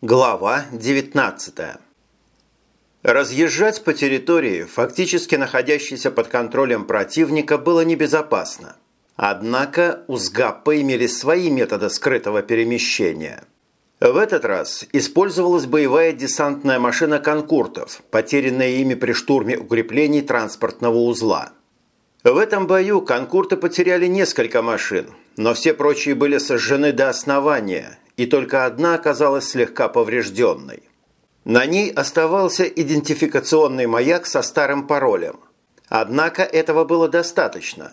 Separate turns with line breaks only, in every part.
Глава 19 Разъезжать по территории, фактически находящейся под контролем противника, было небезопасно. Однако у СГАПа имели свои методы скрытого перемещения. В этот раз использовалась боевая десантная машина «Конкуртов», потерянная ими при штурме укреплений транспортного узла. В этом бою «Конкурты» потеряли несколько машин, но все прочие были сожжены до основания, и только одна оказалась слегка поврежденной. На ней оставался идентификационный маяк со старым паролем. Однако этого было достаточно.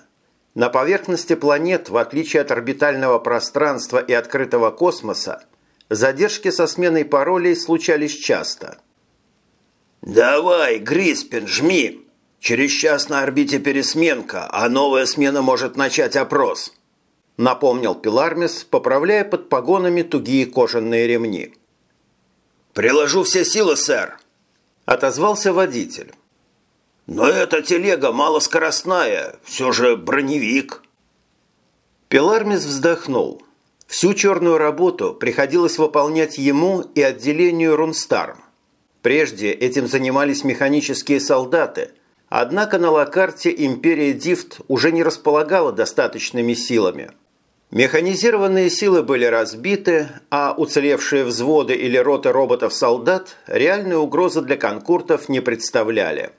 На поверхности планет, в отличие от орбитального пространства и открытого космоса, задержки со сменой паролей случались часто.
«Давай, Гриспин, жми! Через час на орбите пересменка, а новая смена может начать опрос!» Напомнил Пилармис, поправляя под погонами тугие кожаные ремни. «Приложу все силы, сэр!» – отозвался водитель. «Но эта телега малоскоростная, все же броневик».
Пилармис вздохнул. Всю черную работу приходилось выполнять ему и отделению Рунстарм. Прежде этим занимались механические солдаты, однако на Лакарте империя Дифт уже не располагала достаточными силами – Механизированные силы были разбиты, а уцелевшие взводы или роты роботов-солдат реальной угрозы для конкуртов не представляли.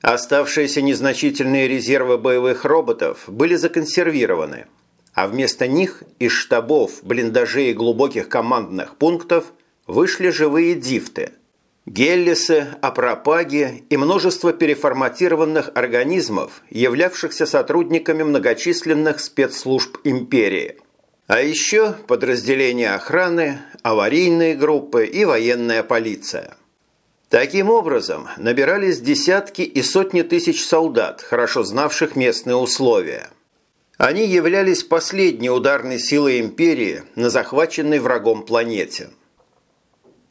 Оставшиеся незначительные резервы боевых роботов были законсервированы, а вместо них из штабов, блиндажей и глубоких командных пунктов вышли живые дифты – Геллисы, апропаги и множество переформатированных организмов, являвшихся сотрудниками многочисленных спецслужб империи. А еще подразделения охраны, аварийные группы и военная полиция. Таким образом, набирались десятки и сотни тысяч солдат, хорошо знавших местные условия. Они являлись последней ударной силой империи на захваченной врагом планете –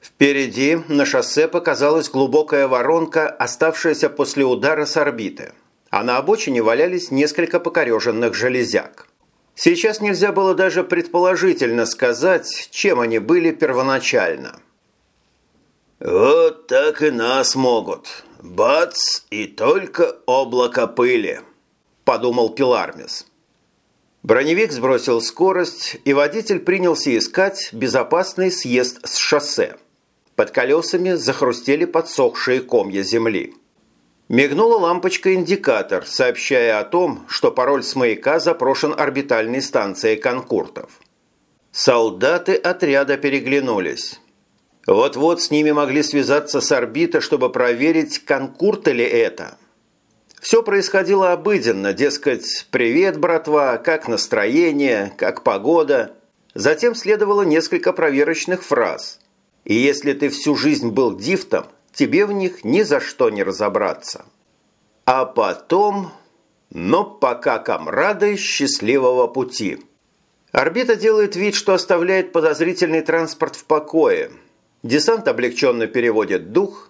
Впереди на шоссе показалась глубокая воронка, оставшаяся после удара с орбиты, а на обочине валялись несколько покореженных железяк. Сейчас нельзя было даже предположительно сказать, чем они были первоначально.
«Вот так и нас могут. Бац, и только облако пыли», – подумал Пилармис.
Броневик сбросил скорость, и водитель принялся искать безопасный съезд с шоссе – под колесами захрустели подсохшие комья земли. Мигнула лампочка-индикатор, сообщая о том, что пароль с маяка запрошен орбитальной станцией Конкуртов. Солдаты отряда переглянулись. Вот-вот с ними могли связаться с орбиты, чтобы проверить, Конкурты ли это. Все происходило обыденно, дескать, «Привет, братва, как настроение, как погода?» Затем следовало несколько проверочных фраз – и если ты всю жизнь был дифтом, тебе в них ни за что не разобраться. А потом... Но пока комрады счастливого пути. Орбита делает вид, что оставляет подозрительный транспорт в покое. Десант облегченно переводит дух,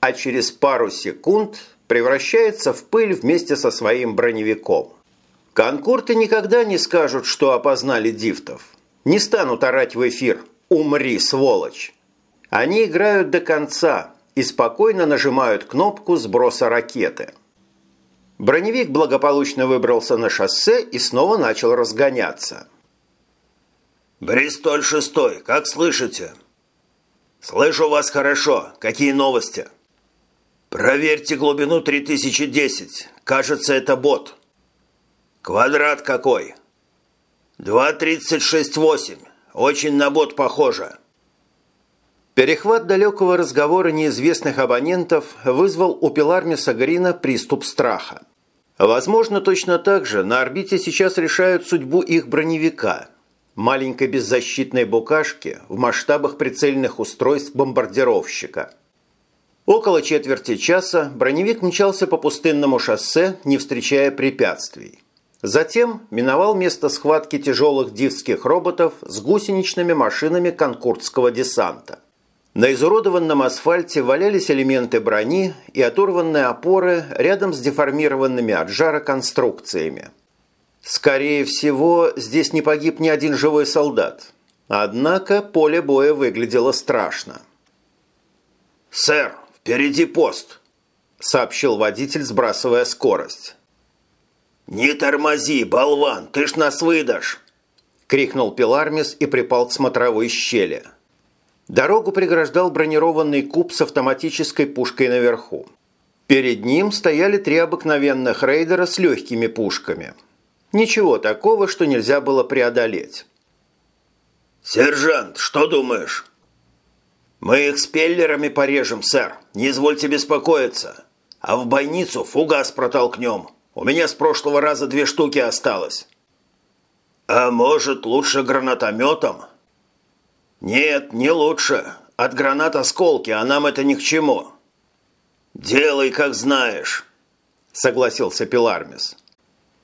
а через пару секунд превращается в пыль вместе со своим броневиком. Конкурты никогда не скажут, что опознали дифтов. Не станут орать в эфир «Умри, сволочь!» Они играют до конца и спокойно нажимают кнопку сброса ракеты. Броневик благополучно выбрался на шоссе и снова начал разгоняться.
«Бристоль шестой, как слышите?» «Слышу вас хорошо. Какие новости?» «Проверьте глубину 3010. Кажется, это бот». «Квадрат какой?» «2.36.8. Очень на бот похоже».
Перехват далекого разговора неизвестных абонентов вызвал у Пилармиса Грина приступ страха. Возможно, точно так же на орбите сейчас решают судьбу их броневика, маленькой беззащитной букашки в масштабах прицельных устройств бомбардировщика. Около четверти часа броневик мчался по пустынному шоссе, не встречая препятствий. Затем миновал место схватки тяжелых дивских роботов с гусеничными машинами конкурдского десанта – на изуродованном асфальте валялись элементы брони и оторванные опоры рядом с деформированными от жара конструкциями. Скорее всего, здесь не погиб ни один живой солдат. Однако поле боя выглядело страшно.
«Сэр, впереди пост!» – сообщил водитель, сбрасывая скорость. «Не тормози, болван, ты ж нас выдашь!» – крикнул Пилармис и припал к смотровой щели.
Дорогу преграждал бронированный куб с автоматической пушкой наверху. Перед ним стояли три обыкновенных рейдера с легкими пушками. Ничего такого, что нельзя было преодолеть.
«Сержант, что думаешь?» «Мы их спеллерами порежем, сэр. Не извольте беспокоиться. А в бойницу фугас протолкнем. У меня с прошлого раза две штуки осталось». «А может, лучше гранатометом?» «Нет, не лучше. От гранат осколки, а нам это ни к чему». «Делай, как знаешь», – согласился Пилармис.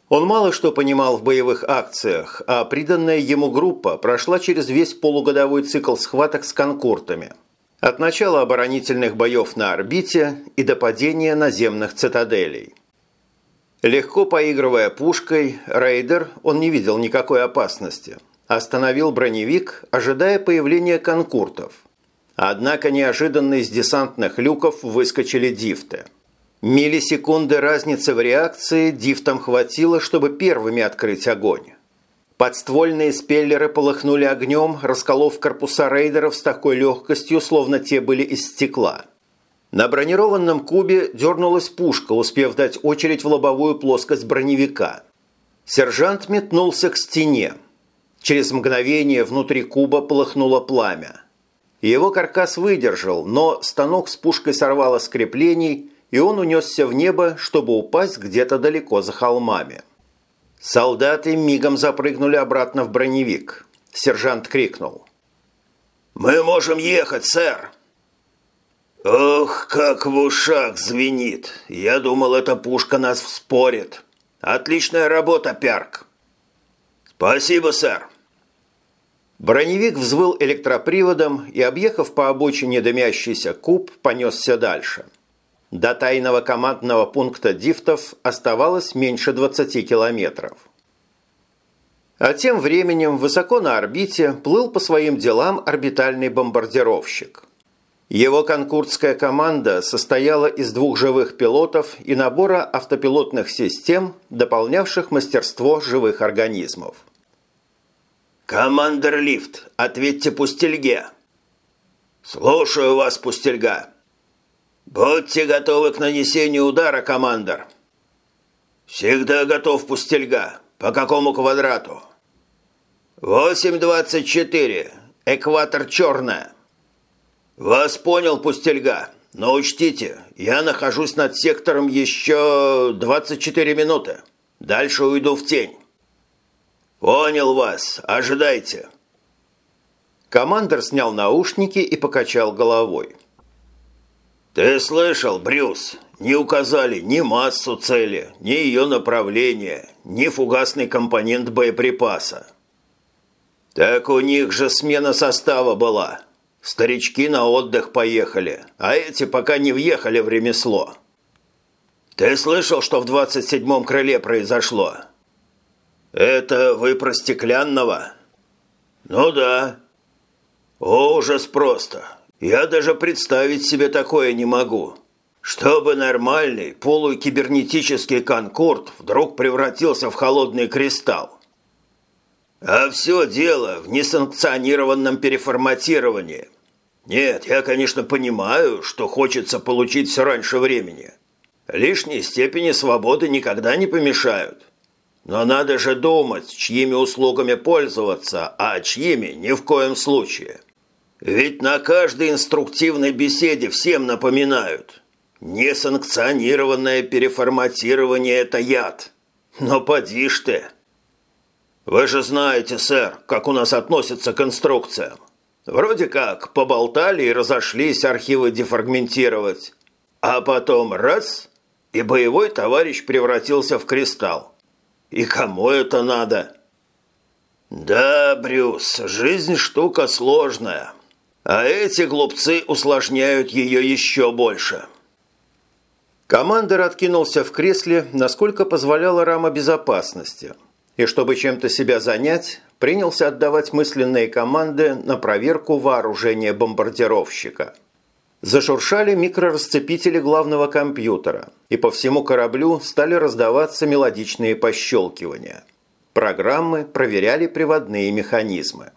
Он мало что понимал в боевых акциях, а приданная ему группа прошла через весь полугодовой цикл схваток с конкуртами. От начала оборонительных боев на орбите и до падения наземных цитаделей. Легко поигрывая пушкой, рейдер, он не видел никакой опасности, остановил броневик, ожидая появления конкуртов. Однако неожиданно из десантных люков выскочили дифты – Миллисекунды разницы в реакции дифтам хватило, чтобы первыми открыть огонь. Подствольные спеллеры полыхнули огнем, расколов корпуса рейдеров с такой легкостью, словно те были из стекла. На бронированном кубе дернулась пушка, успев дать очередь в лобовую плоскость броневика. Сержант метнулся к стене. Через мгновение внутри куба полыхнуло пламя. Его каркас выдержал, но станок с пушкой сорвало с креплений – и он унесся в небо, чтобы упасть где-то далеко за холмами. Солдаты мигом запрыгнули обратно в броневик. Сержант крикнул. «Мы можем ехать, сэр!» «Ох, как в ушах звенит! Я думал, эта пушка нас вспорит. Отличная работа, Пярк!» «Спасибо, сэр!»
Броневик взвыл электроприводом и, объехав по обочине дымящийся куб, понесся дальше – до тайного командного пункта дифтов оставалось меньше 20 километров. А тем временем высоко на орбите плыл по своим делам орбитальный бомбардировщик. Его конкурдская команда состояла из двух живых пилотов и набора автопилотных систем, дополнявших мастерство живых организмов.
«Командер Лифт, ответьте Пустельге!» «Слушаю вас, Пустельга!» «Будьте готовы к нанесению удара, командор!» «Всегда готов, пустельга. По какому квадрату?» «Восемь двадцать четыре. Экватор черная». «Вас понял, пустельга. Но учтите, я нахожусь над сектором еще 24 минуты. Дальше уйду в тень». «Понял вас. Ожидайте».
Командор снял наушники и покачал головой.
«Ты слышал, Брюс? Не указали ни массу цели, ни ее направление, ни фугасный компонент боеприпаса». «Так у них же смена состава была. Старички на отдых поехали, а эти пока не въехали в ремесло». «Ты слышал, что в 27-м крыле произошло?» «Это вы про стеклянного?» «Ну да». «Ужас просто. Я даже представить себе такое не могу. Чтобы нормальный полукибернетический конкорд вдруг превратился в холодный кристалл. А все дело в несанкционированном переформатировании. Нет, я, конечно, понимаю, что хочется получить все раньше времени. Лишние степени свободы никогда не помешают. Но надо же думать, чьими услугами пользоваться, а чьими ни в коем случае. Ведь на каждой инструктивной беседе всем напоминают. Несанкционированное переформатирование – это яд. Но поди ж ты. Вы же знаете, сэр, как у нас относятся к инструкциям. Вроде как поболтали и разошлись архивы дефрагментировать. А потом раз – и боевой товарищ превратился в кристалл. И кому это надо? Да, Брюс, жизнь штука сложная. А эти глупцы усложняют ее еще больше.
Командор откинулся в кресле, насколько позволяла рама безопасности, и чтобы чем-то себя занять, принялся отдавать мысленные команды на проверку вооружения бомбардировщика. Зашуршали микрорасцепители главного компьютера, и по всему кораблю стали раздаваться мелодичные пощелкивания. Программы проверяли приводные механизмы.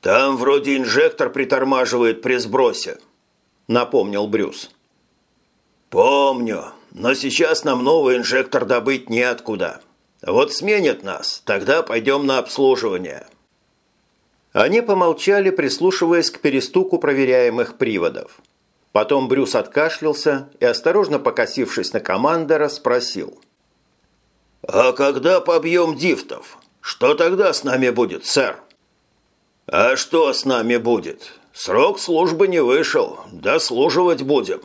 «Там вроде инжектор притормаживает при сбросе», – напомнил Брюс. «Помню, но сейчас нам новый инжектор добыть неоткуда. Вот сменят нас, тогда пойдем на обслуживание».
Они помолчали, прислушиваясь к перестуку проверяемых приводов. Потом Брюс откашлялся и, осторожно покосившись на командора, спросил.
«А когда побьем дифтов? Что тогда с нами будет, сэр?» «А что с нами будет? Срок службы не вышел, дослуживать будем».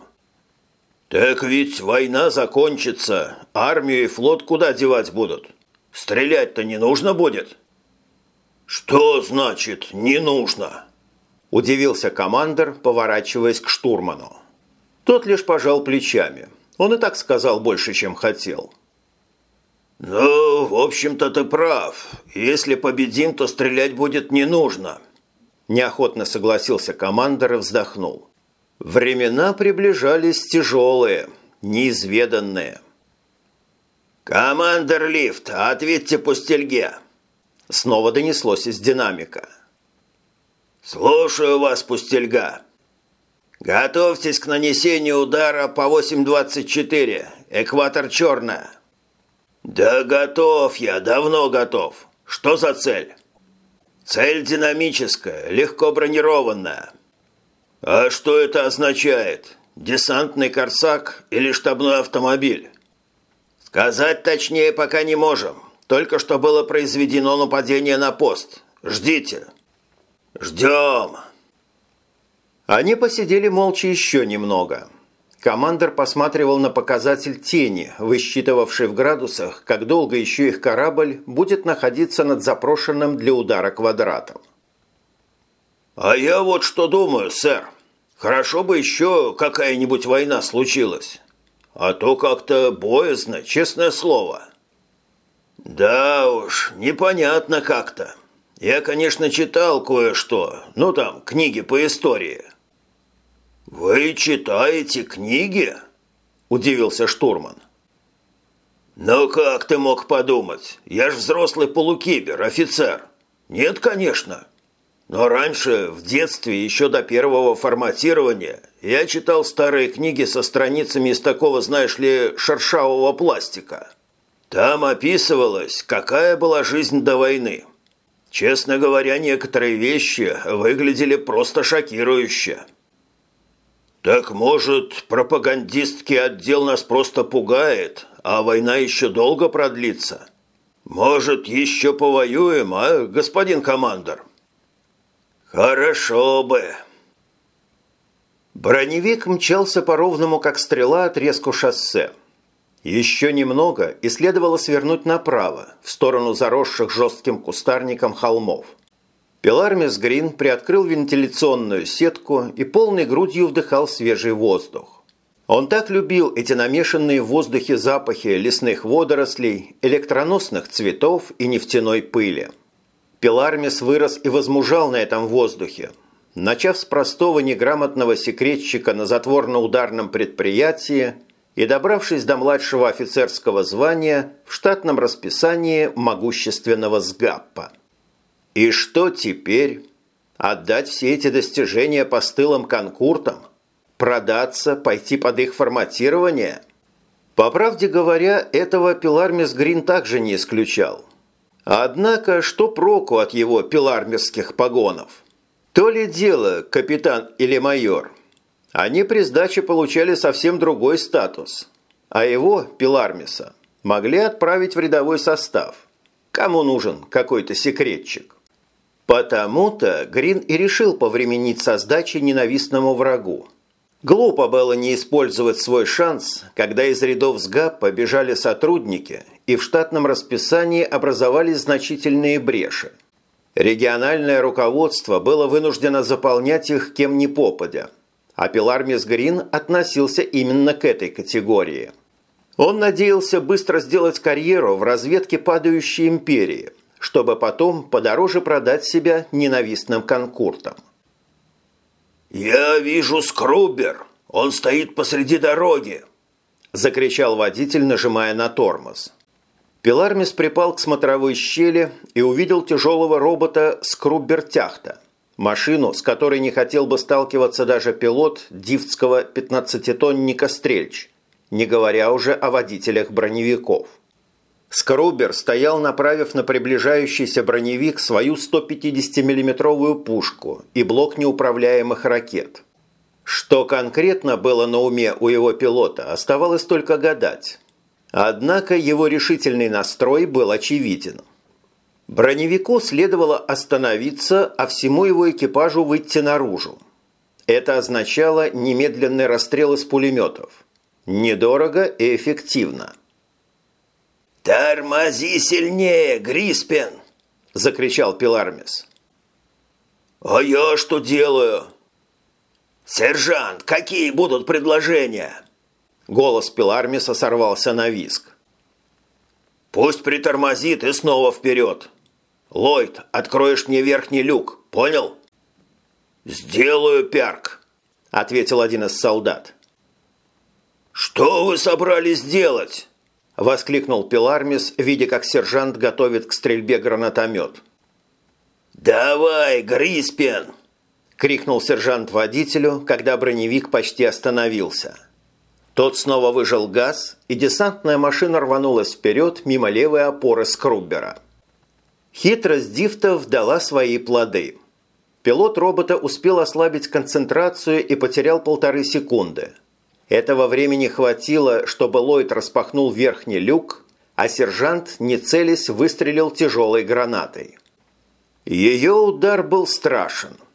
«Так ведь война закончится, армию и флот куда девать будут? Стрелять-то не нужно будет?» «Что значит «не нужно»?»
– удивился командир, поворачиваясь к штурману. Тот лишь пожал плечами. Он и так сказал больше, чем хотел.
«Ну, в общем-то, ты прав. Если победим, то стрелять будет не нужно».
Неохотно согласился командор и вздохнул. Времена приближались тяжелые, неизведанные.
«Командор Лифт, ответьте пустельге!»
Снова донеслось из динамика.
«Слушаю вас, пустельга!» «Готовьтесь к нанесению удара по 8.24. Экватор черная». «Да готов я, давно готов. Что за цель?» «Цель динамическая, легко бронированная». «А что это означает? Десантный корсак или штабной автомобиль?» «Сказать точнее пока не можем. Только что было произведено нападение на пост. Ждите». «Ждем».
Они посидели молча еще немного. Командор посматривал на показатель тени, высчитывавший в градусах, как долго еще их корабль будет находиться над запрошенным для удара квадратом.
«А я вот что думаю, сэр. Хорошо бы еще какая-нибудь война случилась. А то как-то боязно, честное слово». «Да уж, непонятно как-то. Я, конечно, читал кое-что, ну там, книги по истории». «Вы читаете книги?» – удивился штурман. «Ну как ты мог подумать? Я ж взрослый полукибер, офицер. Нет, конечно. Но раньше, в детстве, еще до первого форматирования, я читал старые книги со страницами из такого, знаешь ли, шершавого пластика. Там описывалось, какая была жизнь до войны. Честно говоря, некоторые вещи выглядели просто шокирующе. «Так, может, пропагандистский отдел нас просто пугает, а война еще долго продлится? Может, еще повоюем, а, господин командор?» «Хорошо бы».
Броневик мчался по ровному, как стрела, отрезку шоссе. Еще немного и следовало свернуть направо, в сторону заросших жестким кустарником холмов. Пелармис Грин приоткрыл вентиляционную сетку и полной грудью вдыхал свежий воздух. Он так любил эти намешанные в воздухе запахи лесных водорослей, электроносных цветов и нефтяной пыли. Пелармис вырос и возмужал на этом воздухе. Начав с простого неграмотного секретчика на затворно-ударном предприятии и добравшись до младшего офицерского звания в штатном расписании могущественного СГАПа. И что теперь? Отдать все эти достижения постылым конкуртам? Продаться, пойти под их форматирование? По правде говоря, этого Пилармис Грин также не исключал. Однако, что проку от его пилармерских погонов? То ли дело, капитан или майор. Они при сдаче получали совсем другой статус. А его, Пилармиса, могли отправить в рядовой состав. Кому нужен какой-то секретчик? Потому-то Грин и решил повременить со сдачей ненавистному врагу. Глупо было не использовать свой шанс, когда из рядов СГАП побежали сотрудники и в штатном расписании образовались значительные бреши. Региональное руководство было вынуждено заполнять их кем ни попадя, а Пилармис Грин относился именно к этой категории. Он надеялся быстро сделать карьеру в разведке падающей империи, чтобы потом подороже продать себя ненавистным конкуртам.
«Я вижу скрубер! Он стоит посреди дороги!» – закричал водитель, нажимая на тормоз.
Пилармис припал к смотровой щели и увидел тяжелого робота Скруббер-Тяхта, машину, с которой не хотел бы сталкиваться даже пилот дивтского 15-тонника «Стрельч», не говоря уже о водителях броневиков. Скрубер стоял, направив на приближающийся броневик свою 150 миллиметровую пушку и блок неуправляемых ракет. Что конкретно было на уме у его пилота, оставалось только гадать. Однако его решительный настрой был очевиден. Броневику следовало остановиться, а всему его экипажу выйти наружу. Это означало немедленный расстрел из пулеметов. Недорого и эффективно.
«Тормози сильнее, Гриспен!» – закричал Пилармис. «А я что делаю?» «Сержант, какие будут предложения?»
Голос Пилармиса сорвался на виск.
«Пусть притормозит и снова вперед. Ллойд, откроешь мне верхний люк, понял?» «Сделаю, Пярк», – ответил один из солдат. «Что вы собрались делать?» – воскликнул Пилармис, видя, как сержант готовит к стрельбе гранатомет. «Давай, Гриспен!» – крикнул сержант водителю, когда броневик почти остановился. Тот снова выжал газ, и десантная машина рванулась вперед мимо левой опоры Скруббера. Хитрость дифтов дала свои плоды. Пилот робота успел ослабить концентрацию и потерял полторы секунды. Этого времени хватило, чтобы Ллойд распахнул верхний люк, а сержант, не целясь, выстрелил тяжелой гранатой. Ее удар был страшен –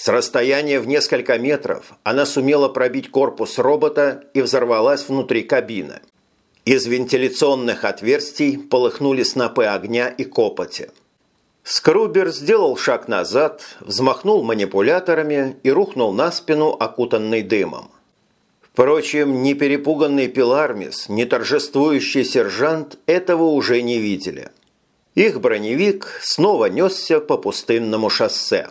с расстояния в несколько метров она сумела пробить корпус робота и взорвалась внутри кабины. Из вентиляционных отверстий полыхнули снопы огня и копоти. Скрубер сделал шаг назад, взмахнул манипуляторами и рухнул на спину, окутанный дымом. Впрочем, ни перепуганный Пилармис, ни торжествующий сержант этого уже не видели. Их броневик снова несся по пустынному шоссе.